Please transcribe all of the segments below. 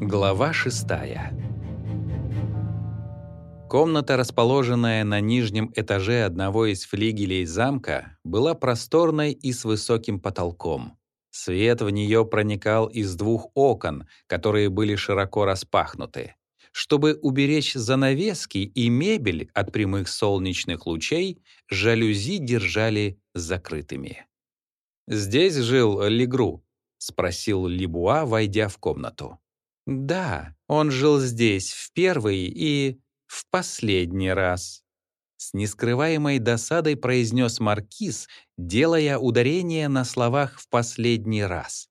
Глава шестая. Комната, расположенная на нижнем этаже одного из флигелей замка, была просторной и с высоким потолком. Свет в нее проникал из двух окон, которые были широко распахнуты. Чтобы уберечь занавески и мебель от прямых солнечных лучей, жалюзи держали закрытыми. «Здесь жил Легру?» — спросил Либуа, войдя в комнату. Да, он жил здесь в первый и в последний раз. С нескрываемой досадой произнес Маркиз, делая ударение на словах «в последний раз».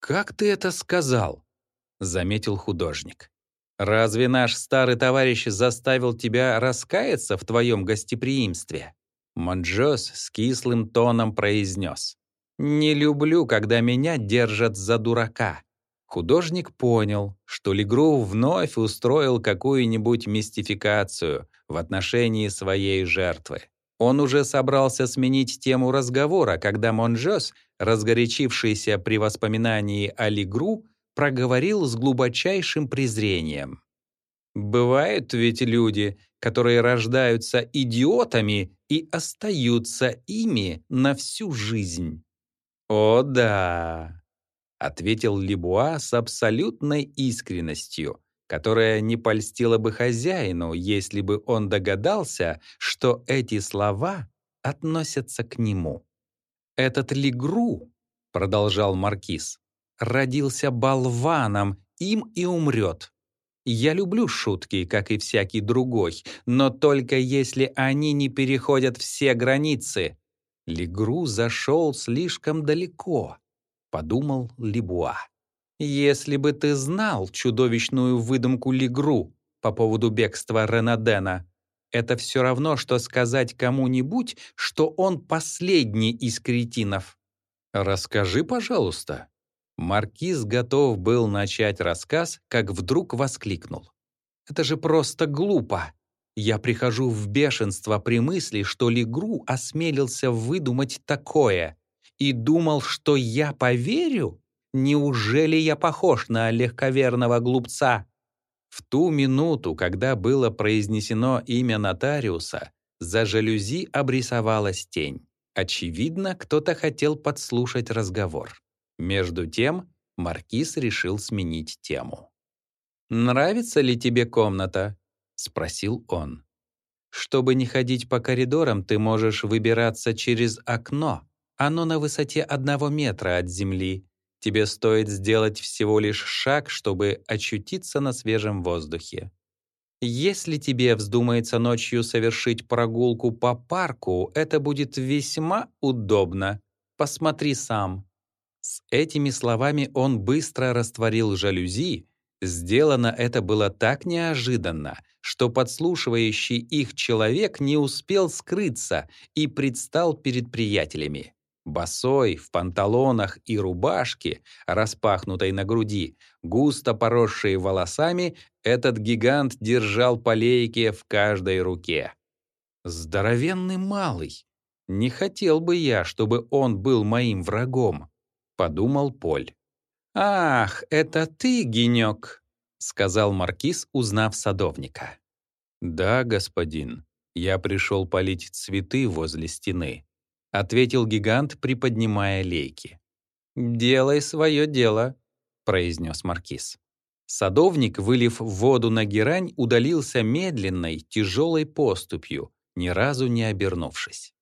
«Как ты это сказал?» — заметил художник. «Разве наш старый товарищ заставил тебя раскаяться в твоем гостеприимстве?» Монжос с кислым тоном произнес. «Не люблю, когда меня держат за дурака. Художник понял, что Легру вновь устроил какую-нибудь мистификацию в отношении своей жертвы. Он уже собрался сменить тему разговора, когда Монжос, разгорячившийся при воспоминании о Легру, проговорил с глубочайшим презрением. «Бывают ведь люди, которые рождаются идиотами и остаются ими на всю жизнь». «О да, — ответил Лебуа с абсолютной искренностью, которая не польстила бы хозяину, если бы он догадался, что эти слова относятся к нему. «Этот Легру», — продолжал Маркиз, — «родился болваном, им и умрет. Я люблю шутки, как и всякий другой, но только если они не переходят все границы». Легру зашел слишком далеко. — подумал Либуа. «Если бы ты знал чудовищную выдумку Лигру по поводу бегства Ренадена, это все равно, что сказать кому-нибудь, что он последний из кретинов». «Расскажи, пожалуйста». Маркиз готов был начать рассказ, как вдруг воскликнул. «Это же просто глупо. Я прихожу в бешенство при мысли, что Лигру осмелился выдумать такое и думал, что я поверю? Неужели я похож на легковерного глупца? В ту минуту, когда было произнесено имя нотариуса, за жалюзи обрисовалась тень. Очевидно, кто-то хотел подслушать разговор. Между тем, Маркиз решил сменить тему. «Нравится ли тебе комната?» — спросил он. «Чтобы не ходить по коридорам, ты можешь выбираться через окно. Оно на высоте одного метра от земли. Тебе стоит сделать всего лишь шаг, чтобы очутиться на свежем воздухе. Если тебе вздумается ночью совершить прогулку по парку, это будет весьма удобно. Посмотри сам». С этими словами он быстро растворил жалюзи. Сделано это было так неожиданно, что подслушивающий их человек не успел скрыться и предстал перед приятелями. Босой, в панталонах и рубашке, распахнутой на груди, густо поросшей волосами, этот гигант держал по лейке в каждой руке. «Здоровенный малый! Не хотел бы я, чтобы он был моим врагом», — подумал Поль. «Ах, это ты, Генек!» — сказал маркиз, узнав садовника. «Да, господин, я пришел полить цветы возле стены», — ответил гигант, приподнимая лейки. «Делай свое дело», — произнес маркиз. Садовник, вылив воду на герань, удалился медленной, тяжелой поступью, ни разу не обернувшись.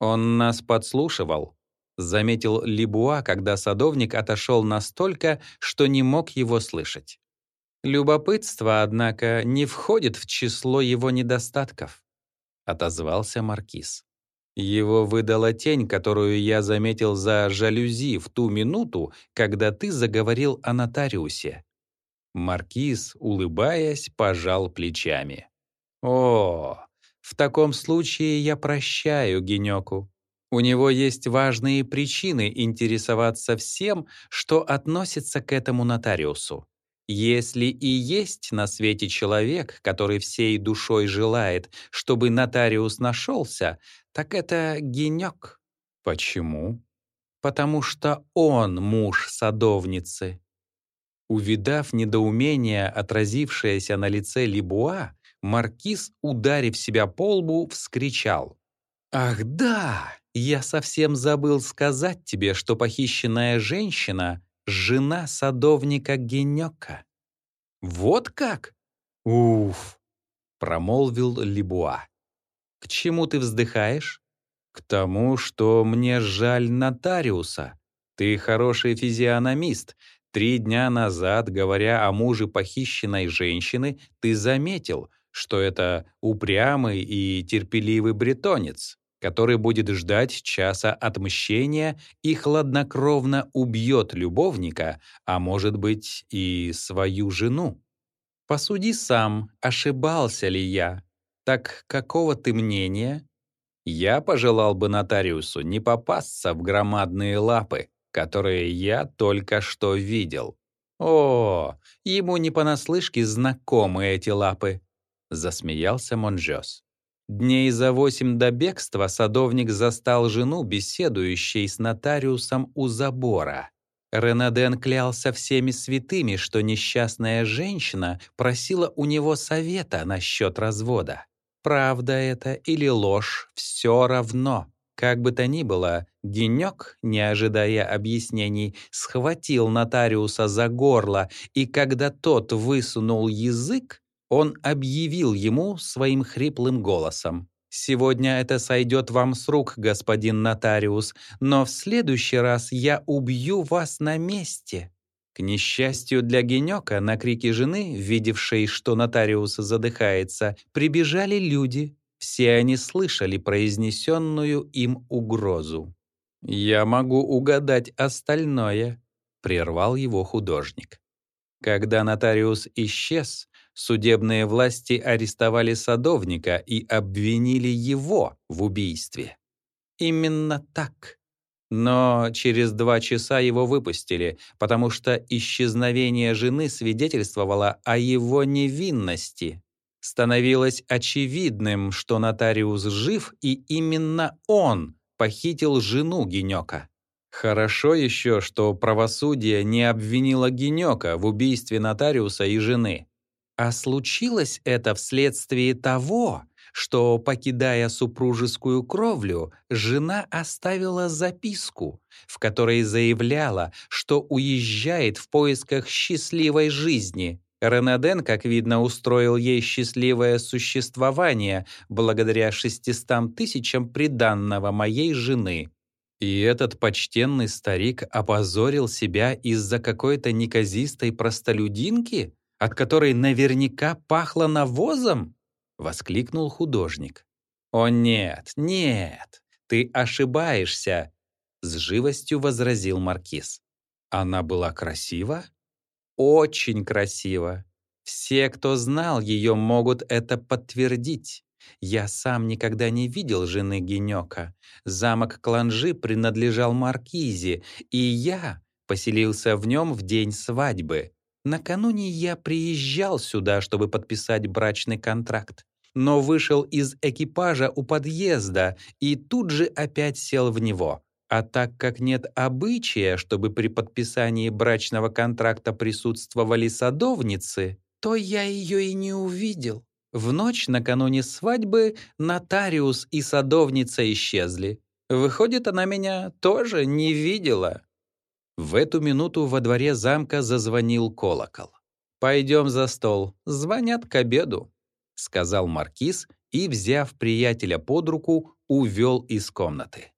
«Он нас подслушивал», — заметил Либуа, когда садовник отошел настолько, что не мог его слышать. «Любопытство, однако, не входит в число его недостатков», — отозвался маркиз. Его выдала тень, которую я заметил за жалюзи в ту минуту, когда ты заговорил о нотариусе. Маркиз, улыбаясь, пожал плечами. «О, в таком случае я прощаю Генёку. У него есть важные причины интересоваться всем, что относится к этому нотариусу. Если и есть на свете человек, который всей душой желает, чтобы нотариус нашелся, так это генек. Почему? Потому что он муж садовницы. Увидав недоумение, отразившееся на лице Либуа, маркиз, ударив себя по лбу, вскричал. «Ах да! Я совсем забыл сказать тебе, что похищенная женщина — жена садовника Генёка». «Вот как? Уф!» — промолвил Либуа. «К чему ты вздыхаешь?» «К тому, что мне жаль нотариуса. Ты хороший физиономист. Три дня назад, говоря о муже похищенной женщины, ты заметил, что это упрямый и терпеливый бретонец, который будет ждать часа отмщения и хладнокровно убьет любовника, а может быть и свою жену. Посуди сам, ошибался ли я. Так какого ты мнения? Я пожелал бы нотариусу не попасться в громадные лапы, которые я только что видел. О, ему не понаслышке знакомы эти лапы, засмеялся Монжос. Дней за восемь до бегства садовник застал жену, беседующей с нотариусом у забора. Ренаден клялся всеми святыми, что несчастная женщина просила у него совета насчет развода. Правда это или ложь, все равно. Как бы то ни было, Денек, не ожидая объяснений, схватил нотариуса за горло, и когда тот высунул язык, он объявил ему своим хриплым голосом. «Сегодня это сойдет вам с рук, господин нотариус, но в следующий раз я убью вас на месте». К несчастью для Генёка, на крики жены, видевшей, что нотариус задыхается, прибежали люди. Все они слышали произнесенную им угрозу. «Я могу угадать остальное», — прервал его художник. Когда нотариус исчез, судебные власти арестовали садовника и обвинили его в убийстве. Именно так. Но через два часа его выпустили, потому что исчезновение жены свидетельствовало о его невинности. Становилось очевидным, что нотариус жив, и именно он похитил жену Генёка. Хорошо еще, что правосудие не обвинило Генёка в убийстве нотариуса и жены. А случилось это вследствие того, что, покидая супружескую кровлю, жена оставила записку, в которой заявляла, что уезжает в поисках счастливой жизни. Ренаден, как видно, устроил ей счастливое существование благодаря 600 тысячам приданного моей жены. И этот почтенный старик опозорил себя из-за какой-то неказистой простолюдинки, от которой наверняка пахло навозом? — воскликнул художник. «О нет, нет, ты ошибаешься!» — с живостью возразил Маркиз. «Она была красива?» «Очень красива. Все, кто знал ее, могут это подтвердить. Я сам никогда не видел жены Генёка. Замок Кланжи принадлежал Маркизе, и я поселился в нем в день свадьбы. Накануне я приезжал сюда, чтобы подписать брачный контракт, но вышел из экипажа у подъезда и тут же опять сел в него. А так как нет обычая, чтобы при подписании брачного контракта присутствовали садовницы, то я ее и не увидел. В ночь накануне свадьбы нотариус и садовница исчезли. Выходит, она меня тоже не видела. В эту минуту во дворе замка зазвонил колокол. «Пойдем за стол, звонят к обеду», — сказал маркиз и, взяв приятеля под руку, увел из комнаты.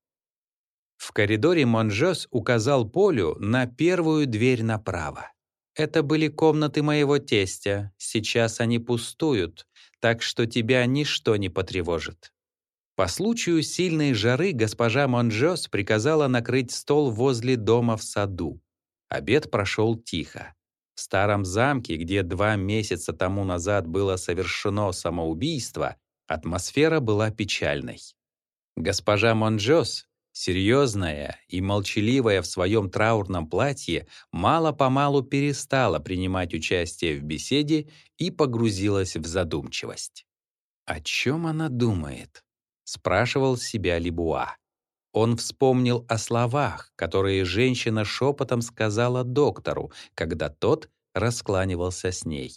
В коридоре Монжос указал Полю на первую дверь направо. «Это были комнаты моего тестя, сейчас они пустуют, так что тебя ничто не потревожит. По случаю сильной жары госпожа Монжос приказала накрыть стол возле дома в саду. Обед прошел тихо. В старом замке, где два месяца тому назад было совершено самоубийство, атмосфера была печальной. Госпожа Монжос, серьезная и молчаливая в своем траурном платье, мало-помалу перестала принимать участие в беседе и погрузилась в задумчивость. О чем она думает? Спрашивал себя Либуа. Он вспомнил о словах, которые женщина шепотом сказала доктору, когда тот раскланивался с ней.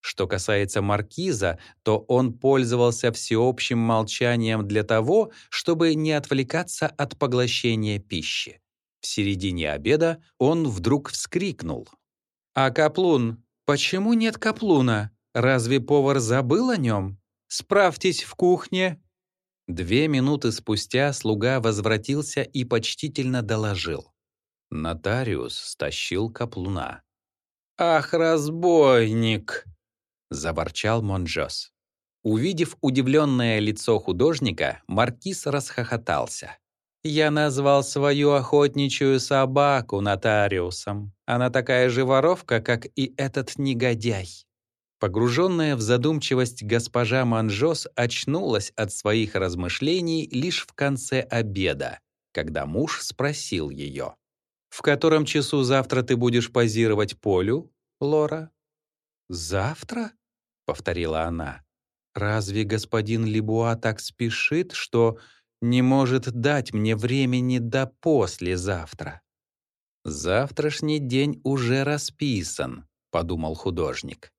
Что касается маркиза, то он пользовался всеобщим молчанием для того, чтобы не отвлекаться от поглощения пищи. В середине обеда он вдруг вскрикнул. «А каплун? Почему нет каплуна? Разве повар забыл о нем? Справьтесь в кухне!» Две минуты спустя слуга возвратился и почтительно доложил. Нотариус стащил каплуна. «Ах, разбойник!» — заворчал Монжос. Увидев удивленное лицо художника, маркиз расхохотался. «Я назвал свою охотничью собаку нотариусом. Она такая же воровка, как и этот негодяй». Погруженная в задумчивость госпожа Манжос очнулась от своих размышлений лишь в конце обеда, когда муж спросил ее. «В котором часу завтра ты будешь позировать Полю, Лора?» «Завтра?» — повторила она. «Разве господин Лебуа так спешит, что не может дать мне времени до послезавтра?» «Завтрашний день уже расписан», — подумал художник.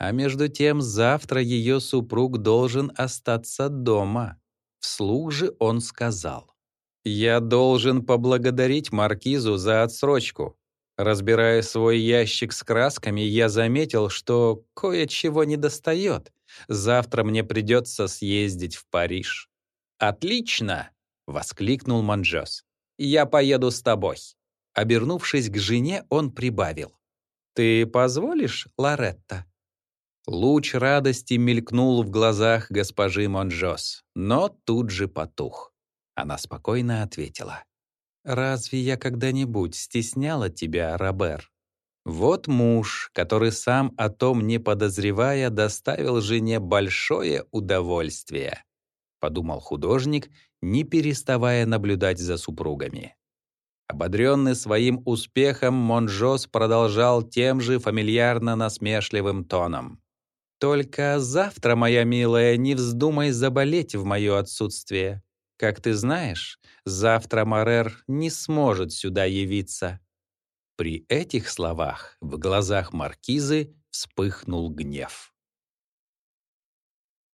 А между тем завтра ее супруг должен остаться дома. Вслух же он сказал. «Я должен поблагодарить Маркизу за отсрочку. Разбирая свой ящик с красками, я заметил, что кое-чего недостает. Завтра мне придется съездить в Париж». «Отлично!» — воскликнул Манжос. «Я поеду с тобой». Обернувшись к жене, он прибавил. «Ты позволишь, Лоретта?» Луч радости мелькнул в глазах госпожи Монжос, но тут же потух. Она спокойно ответила. «Разве я когда-нибудь стесняла тебя, Робер? Вот муж, который сам о том не подозревая доставил жене большое удовольствие», — подумал художник, не переставая наблюдать за супругами. Ободренный своим успехом, Монжос продолжал тем же фамильярно-насмешливым тоном. Только завтра, моя милая, не вздумай заболеть в мое отсутствие. Как ты знаешь, завтра Марер не сможет сюда явиться». При этих словах в глазах маркизы вспыхнул гнев.